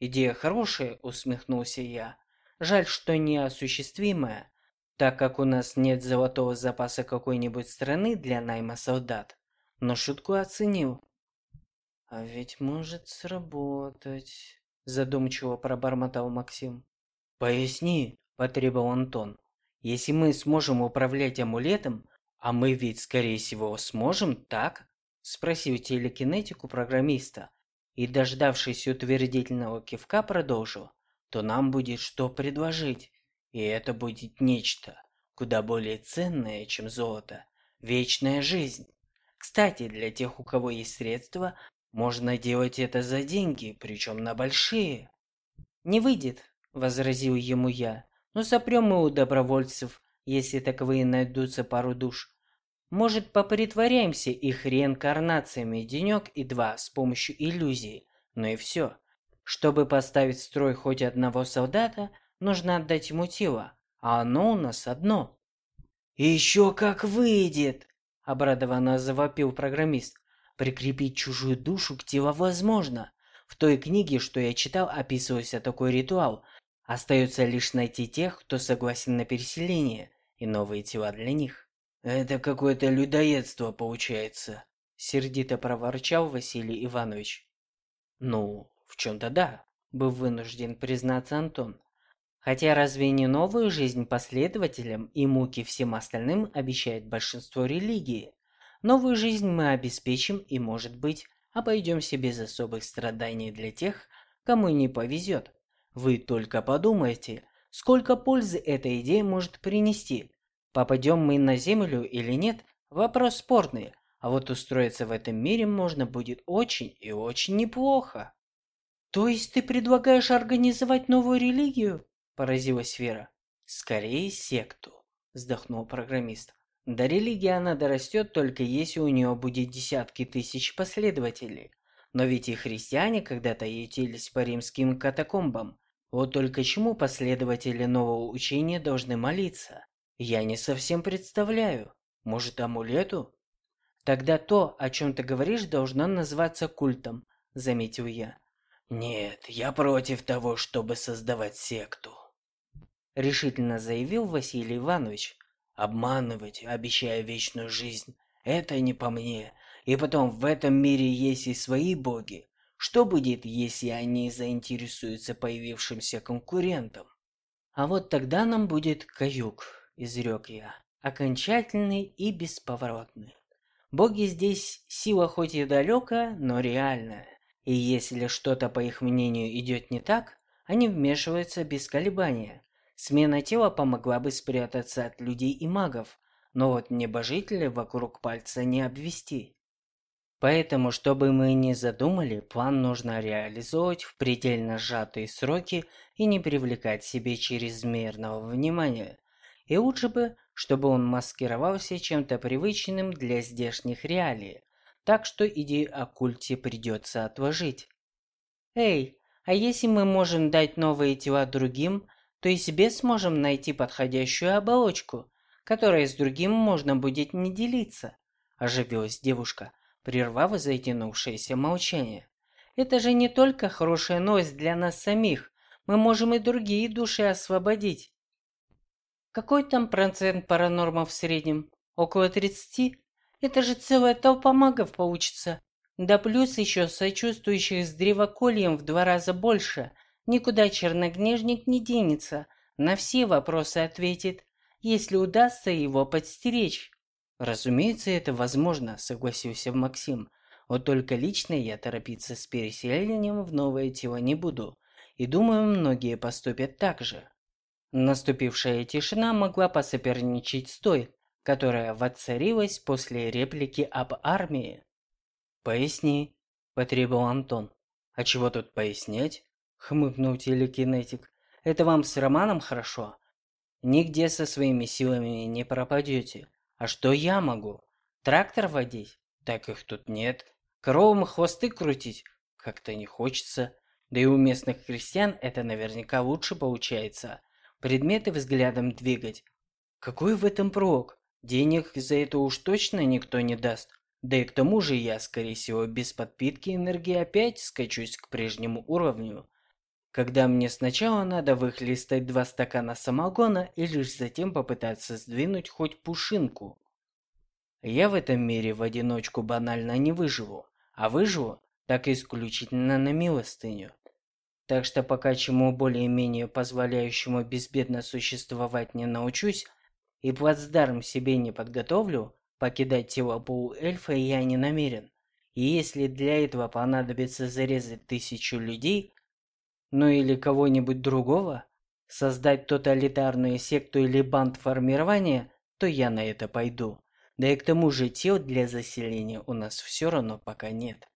«Идея хорошая», – усмехнулся я. «Жаль, что неосуществимая, так как у нас нет золотого запаса какой-нибудь страны для найма солдат но шутку оценил. «А ведь может сработать», – задумчиво пробормотал Максим. «Поясни», – потребовал Антон. «Если мы сможем управлять амулетом, а мы ведь, скорее всего, сможем, так?» – спросил телекинетику программиста. И, дождавшись утвердительного кивка, продолжил. «То нам будет что предложить, и это будет нечто, куда более ценное, чем золото. Вечная жизнь». Кстати, для тех, у кого есть средства, можно делать это за деньги, причем на большие. Не выйдет, возразил ему я. Но сопрем мы у добровольцев, если таковые найдутся пару душ. Может, попритворяемся их реинкарнациями денек и два с помощью иллюзии. Но и все. Чтобы поставить в строй хоть одного солдата, нужно отдать ему тело, а оно у нас одно. «Еще как выйдет!» Обрадованно завопил программист. Прикрепить чужую душу к телу возможно. В той книге, что я читал, описывался такой ритуал. Остается лишь найти тех, кто согласен на переселение и новые тела для них. Это какое-то людоедство получается, сердито проворчал Василий Иванович. Ну, в чем-то да, был вынужден признаться Антон. Хотя разве не новую жизнь последователям и муки всем остальным обещает большинство религии? Новую жизнь мы обеспечим и, может быть, обойдемся без особых страданий для тех, кому не повезет. Вы только подумайте, сколько пользы эта идея может принести. Попадем мы на Землю или нет, вопрос спорный, а вот устроиться в этом мире можно будет очень и очень неплохо. То есть ты предлагаешь организовать новую религию? Поразилась Вера. Скорее секту, вздохнул программист. До религии она дорастет только если у нее будет десятки тысяч последователей. Но ведь и христиане когда-то ютились по римским катакомбам. Вот только чему последователи нового учения должны молиться? Я не совсем представляю. Может, амулету? Тогда то, о чем ты говоришь, должно называться культом, заметил я. Нет, я против того, чтобы создавать секту. Решительно заявил Василий Иванович. Обманывать, обещая вечную жизнь, это не по мне. И потом, в этом мире есть и свои боги. Что будет, если они заинтересуются появившимся конкурентом? А вот тогда нам будет каюк, изрек я. Окончательный и бесповоротный. Боги здесь сила хоть и далека, но реальная. И если что-то, по их мнению, идет не так, они вмешиваются без колебания. Смена тела помогла бы спрятаться от людей и магов, но вот небожителей вокруг пальца не обвести. Поэтому, чтобы мы не задумали, план нужно реализовывать в предельно сжатые сроки и не привлекать себе чрезмерного внимания. И лучше бы, чтобы он маскировался чем-то привычным для здешних реалий, так что идею о культе придется отложить. Эй, а если мы можем дать новые тела другим, то и себе сможем найти подходящую оболочку, которой с другим можно будет не делиться, оживилась девушка прервав затянувшееся молчание. Это же не только хорошая новость для нас самих. Мы можем и другие души освободить. Какой там процент паранормов в среднем? Около 30? Это же целая толпа магов получится. Да плюс еще сочувствующих с древокольем в два раза больше. Никуда черногнежник не денется. На все вопросы ответит, если удастся его подстеречь. Разумеется, это возможно, согласился Максим. Вот только лично я торопиться с переселением в новое тело не буду. И думаю, многие поступят так же. Наступившая тишина могла посоперничать с той, которая воцарилась после реплики об армии. «Поясни», – потребовал Антон. «А чего тут пояснять?» – хмыкнул телекинетик. «Это вам с Романом хорошо? Нигде со своими силами не пропадете. А что я могу? Трактор водить? Так их тут нет. Коровам хвосты крутить? Как-то не хочется. Да и у местных крестьян это наверняка лучше получается. Предметы взглядом двигать. Какой в этом прок? Денег за это уж точно никто не даст. Да и к тому же я, скорее всего, без подпитки энергии опять скачусь к прежнему уровню. Когда мне сначала надо выхлестать два стакана самогона и лишь затем попытаться сдвинуть хоть пушинку. Я в этом мире в одиночку банально не выживу, а выживу так исключительно на милостыню. Так что пока чему более-менее позволяющему безбедно существовать не научусь и плацдарм себе не подготовлю, покидать тело полуэльфа я не намерен. И если для этого понадобится зарезать тысячу людей, ну или кого-нибудь другого, создать тоталитарную секту или банд формирования, то я на это пойду. Да и к тому же тел для заселения у нас все равно пока нет.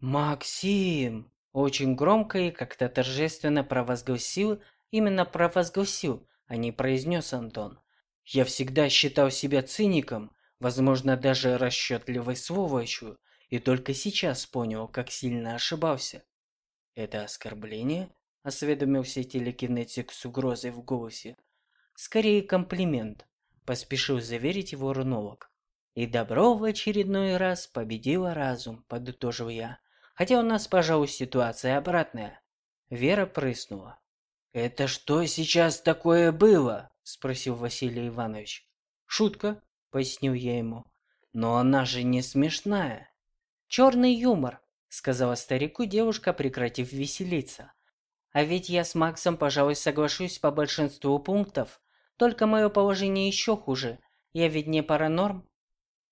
Максим! Очень громко и как-то торжественно провозгласил, именно провозгласил, а не произнес Антон. Я всегда считал себя циником, возможно, даже расчетливой сволочью, и только сейчас понял, как сильно ошибался. «Это оскорбление?» – осведомился телекинетик с угрозой в голосе. «Скорее комплимент», – поспешил заверить его Рунолог. «И добро в очередной раз победила разум», – подытожил я. «Хотя у нас, пожалуй, ситуация обратная». Вера прыснула. «Это что сейчас такое было?» – спросил Василий Иванович. «Шутка», пояснил я ему. Но она же не смешная. Черный юмор, сказала старику девушка, прекратив веселиться. А ведь я с Максом, пожалуй, соглашусь по большинству пунктов. Только мое положение еще хуже. Я ведь не паранорм.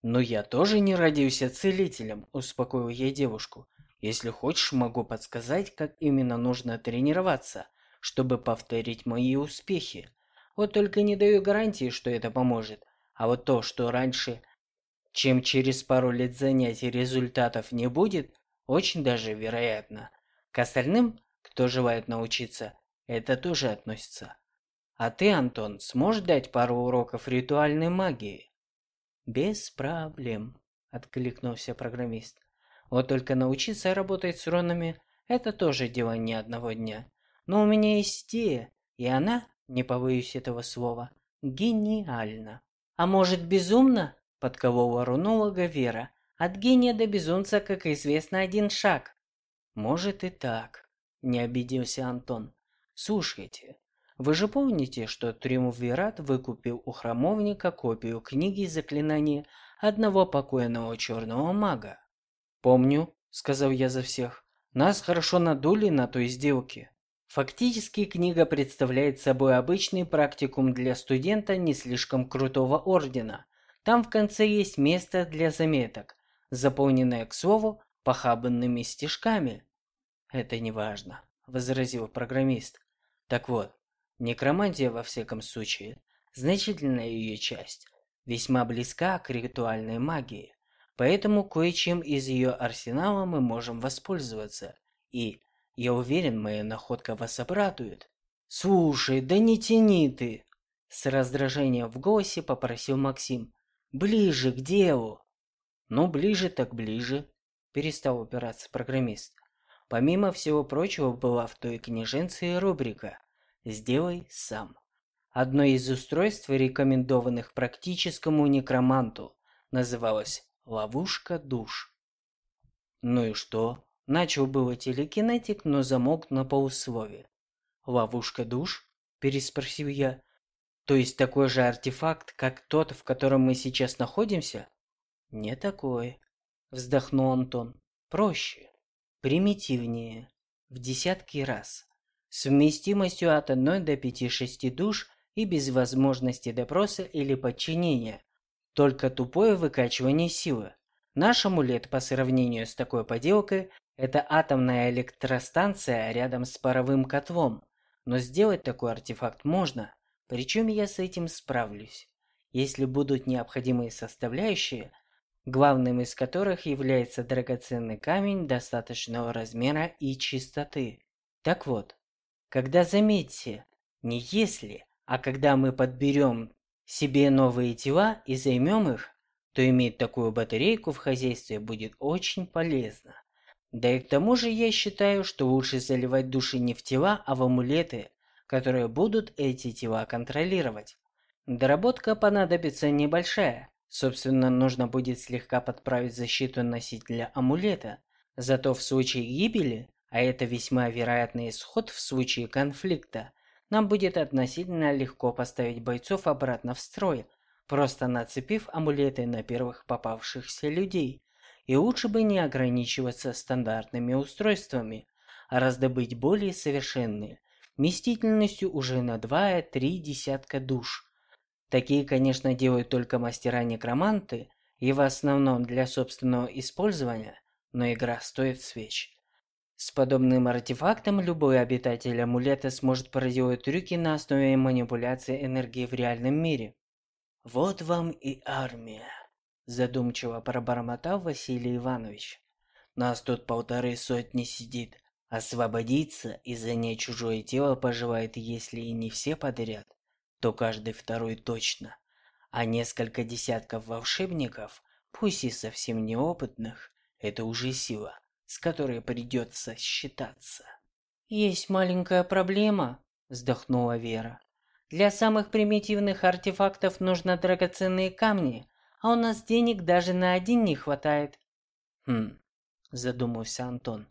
Но я тоже не родился целителем, успокоил я девушку. Если хочешь, могу подсказать, как именно нужно тренироваться, чтобы повторить мои успехи. Вот только не даю гарантии, что это поможет. А вот то, что раньше, чем через пару лет занятий результатов не будет, очень даже вероятно. К остальным, кто желает научиться, это тоже относится. А ты, Антон, сможешь дать пару уроков ритуальной магии? Без проблем, откликнулся программист. Вот только научиться работать с рунами – это тоже дело не одного дня. Но у меня есть идея, и она, не побоюсь этого слова, гениальна. А может, безумно? Подколола рунолога Вера. От гения до безумца, как известно, один шаг. Может и так, не обиделся Антон. Слушайте, вы же помните, что Триумвират выкупил у храмовника копию книги заклинания одного покойного черного мага? «Помню», — сказал я за всех. «Нас хорошо надули на той сделке». Фактически книга представляет собой обычный практикум для студента не слишком крутого ордена. Там в конце есть место для заметок, заполненное, к слову, похабанными стишками. «Это не важно», — возразил программист. «Так вот, некромантия, во всяком случае, значительная ее часть, весьма близка к ритуальной магии. Поэтому кое-чем из ее арсенала мы можем воспользоваться. И, я уверен, моя находка вас обрадует. Слушай, да не тяни ты! С раздражением в голосе попросил Максим. Ближе к делу. Ну, ближе так ближе. Перестал упираться программист. Помимо всего прочего, была в той книженце рубрика «Сделай сам». Одно из устройств, рекомендованных практическому некроманту, называлось Ловушка душ. Ну и что? Начал было телекинетик, но замолк на полуслове. Ловушка душ? Переспросил я. То есть такой же артефакт, как тот, в котором мы сейчас находимся? Не такой. Вздохнул Антон. Проще. Примитивнее. В десятки раз. С вместимостью от 1 до 5-6 душ и без возможности допроса или подчинения. Только тупое выкачивание силы. Наш амулет по сравнению с такой поделкой – это атомная электростанция рядом с паровым котлом. Но сделать такой артефакт можно, причем я с этим справлюсь. Если будут необходимые составляющие, главным из которых является драгоценный камень достаточного размера и чистоты. Так вот, когда заметьте, не если, а когда мы подберем себе новые тела и займем их, то иметь такую батарейку в хозяйстве будет очень полезно. Да и к тому же я считаю, что лучше заливать души не в тела, а в амулеты, которые будут эти тела контролировать. Доработка понадобится небольшая. Собственно, нужно будет слегка подправить защиту носителя амулета. Зато в случае гибели, а это весьма вероятный исход в случае конфликта, нам будет относительно легко поставить бойцов обратно в строй, просто нацепив амулеты на первых попавшихся людей. И лучше бы не ограничиваться стандартными устройствами, а раздобыть более совершенные, вместительностью уже на 2-3 десятка душ. Такие, конечно, делают только мастера-некроманты, и в основном для собственного использования, но игра стоит свеч. С подобным артефактом любой обитатель амулета сможет проделать трюки на основе манипуляции энергии в реальном мире. Вот вам и армия, задумчиво пробормотал Василий Иванович. Нас тут полторы сотни сидит. Освободиться и занять чужое тело пожелает, если и не все подряд, то каждый второй точно. А несколько десятков волшебников, пусть и совсем неопытных, это уже сила с которой придется считаться. «Есть маленькая проблема», – вздохнула Вера. «Для самых примитивных артефактов нужны драгоценные камни, а у нас денег даже на один не хватает». «Хм», – задумался Антон.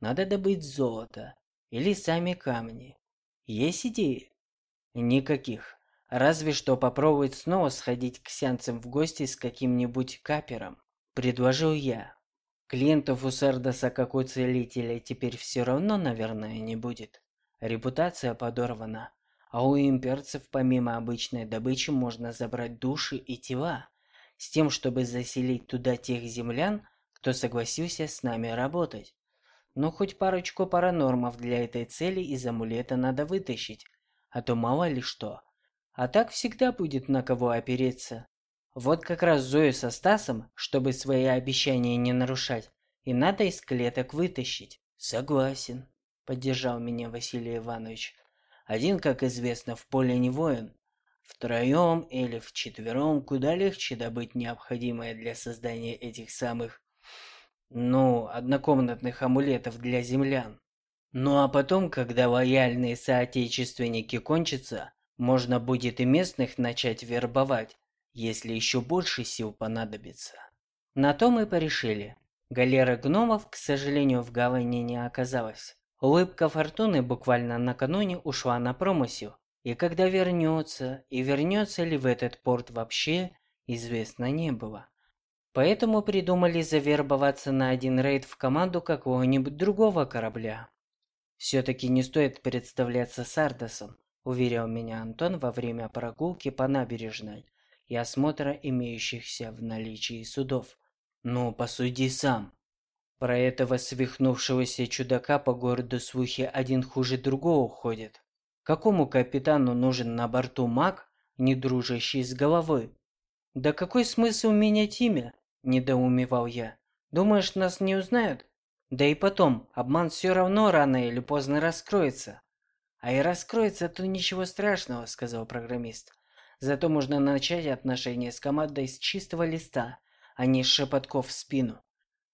«Надо добыть золото или сами камни. Есть идеи?» «Никаких. Разве что попробовать снова сходить к сеансам в гости с каким-нибудь капером. Предложил я. Клиентов у Сардоса, как у целителя, теперь все равно, наверное, не будет. Репутация подорвана. А у имперцев помимо обычной добычи можно забрать души и тела, с тем, чтобы заселить туда тех землян, кто согласился с нами работать. Но хоть парочку паранормов для этой цели из амулета надо вытащить, а то мало ли что. А так всегда будет на кого опереться. Вот как раз Зою со Стасом, чтобы свои обещания не нарушать, и надо из клеток вытащить. Согласен, поддержал меня Василий Иванович. Один, как известно, в поле не воин. Втроем или вчетвером куда легче добыть необходимое для создания этих самых, ну, однокомнатных амулетов для землян. Ну а потом, когда лояльные соотечественники кончатся, можно будет и местных начать вербовать, если еще больше сил понадобится. На то мы порешили. Галера гномов, к сожалению, в гавани не оказалась. Улыбка Фортуны буквально накануне ушла на промысел, и когда вернется, и вернется ли в этот порт вообще, известно не было. Поэтому придумали завербоваться на один рейд в команду какого-нибудь другого корабля. Все-таки не стоит представляться Сардосом, уверял меня Антон во время прогулки по набережной и осмотра имеющихся в наличии судов. «Ну, посуди сам. Про этого свихнувшегося чудака по городу слухи один хуже другого ходят. Какому капитану нужен на борту маг, не дружащий с головой? Да какой смысл менять имя? Недоумевал я. Думаешь, нас не узнают? Да и потом, обман все равно рано или поздно раскроется. А и раскроется, то ничего страшного, сказал программист. Зато можно начать отношения с командой с чистого листа, а не с шепотков в спину.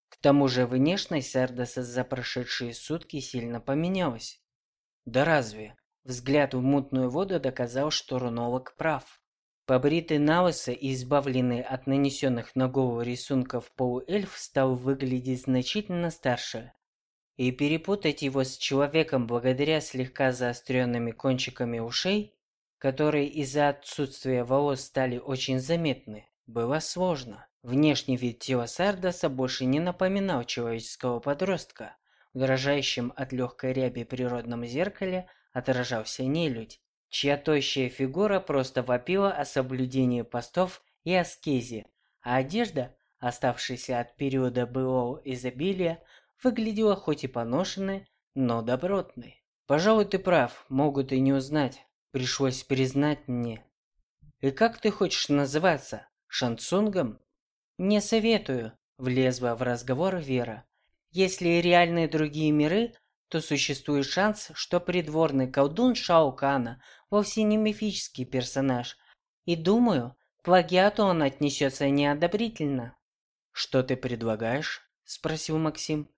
К тому же внешность Сардоса за прошедшие сутки сильно поменялась. Да разве? Взгляд в мутную воду доказал, что Руновок прав. Побритый на и избавленный от нанесенных на голову рисунков полуэльф стал выглядеть значительно старше, и перепутать его с человеком благодаря слегка заостренными кончиками ушей, которые из-за отсутствия волос стали очень заметны, было сложно. Внешний вид тела Сардоса больше не напоминал человеческого подростка. В дрожащем от легкой ряби природном зеркале отражался нелюдь, чья тощая фигура просто вопила о соблюдении постов и аскезе, а одежда, оставшаяся от периода былого изобилия, выглядела хоть и поношенной, но добротной. Пожалуй, ты прав, могут и не узнать. Пришлось признать мне. И как ты хочешь называться? Шансунгом? Не советую, влезла в разговор Вера. Если реальные другие миры, то существует шанс, что придворный колдун Шаукана вовсе не мифический персонаж. И думаю, к плагиату он отнесется неодобрительно. «Что ты предлагаешь?» – спросил Максим.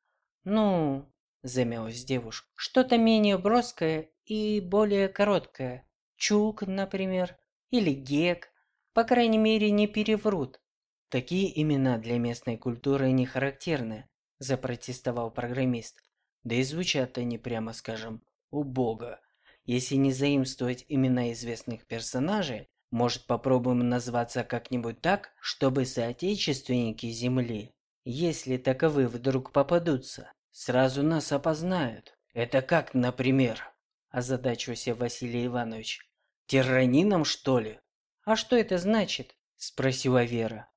«Ну...» – замялась девушка. «Что-то менее броское и более короткое. Чук, например, или Гек. По крайней мере, не переврут. Такие имена для местной культуры не характерны», – запротестовал программист. «Да и звучат они, прямо скажем, убого. Если не заимствовать имена известных персонажей, может попробуем назваться как-нибудь так, чтобы соотечественники Земли если таковы вдруг попадутся, сразу нас опознают. Это как, например? Озадачился Василий Иванович. Терранином, что ли? А что это значит? Спросила Вера.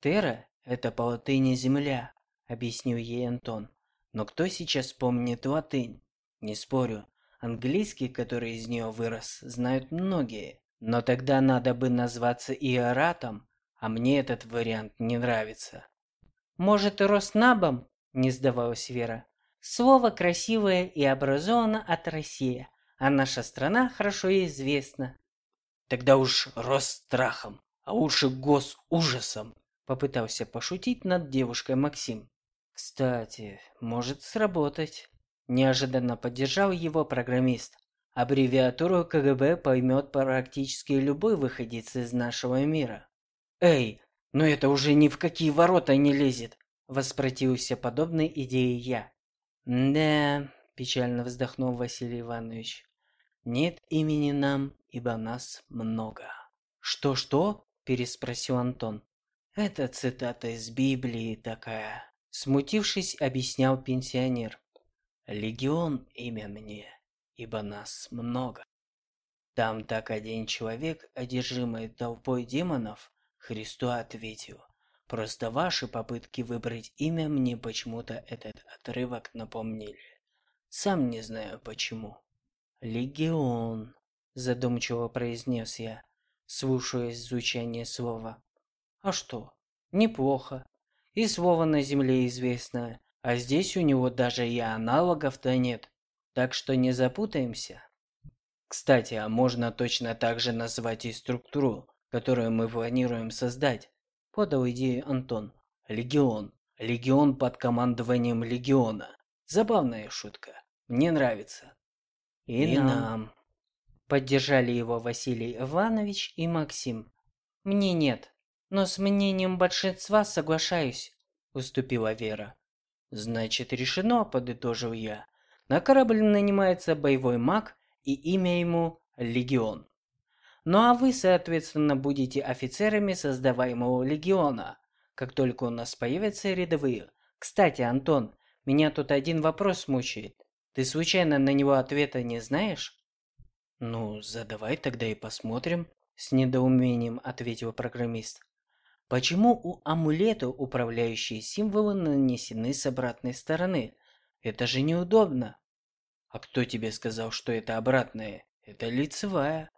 Терра – это по латыни земля, объяснил ей Антон. Но кто сейчас помнит латынь? Не спорю, английский, который из нее вырос, знают многие. Но тогда надо бы назваться иоратом, а мне этот вариант не нравится. Может, и Роснабом? Не сдавалась Вера. Слово красивое и образовано от России, а наша страна хорошо известна. Тогда уж Росстрахом, а лучше Госужасом, попытался пошутить над девушкой Максим. Кстати, может сработать. Неожиданно поддержал его программист. Аббревиатуру КГБ поймет практически любой выходец из нашего мира. Эй, но это уже ни в какие ворота не лезет, воспротивился подобной идее я. Да, печально вздохнул Василий Иванович. Нет имени нам, ибо нас много. Что-что? Переспросил Антон. Это цитата из Библии такая. Смутившись, объяснял пенсионер. Легион имя мне, ибо нас много. Там так один человек, одержимый толпой демонов, Христу ответил. Просто ваши попытки выбрать имя мне почему-то этот отрывок напомнили. Сам не знаю почему. Легион, задумчиво произнес я, слушаясь звучание слова. А что? Неплохо. И слово на земле известное, а здесь у него даже и аналогов-то нет. Так что не запутаемся. Кстати, а можно точно так же назвать и структуру, которую мы планируем создать. Подал идею Антон. Легион. Легион под командованием Легиона. Забавная шутка. Мне нравится. И, и нам. нам. Поддержали его Василий Иванович и Максим. Мне нет, но с мнением большинства соглашаюсь, уступила Вера. Значит, решено, подытожил я. На корабль нанимается боевой маг, и имя ему Легион. Ну а вы, соответственно, будете офицерами создаваемого легиона, как только у нас появятся рядовые. Кстати, Антон, меня тут один вопрос мучает. Ты случайно на него ответа не знаешь? Ну, задавай тогда и посмотрим, с недоумением ответил программист. Почему у амулета управляющие символы нанесены с обратной стороны? Это же неудобно. А кто тебе сказал, что это обратное? Это лицевая.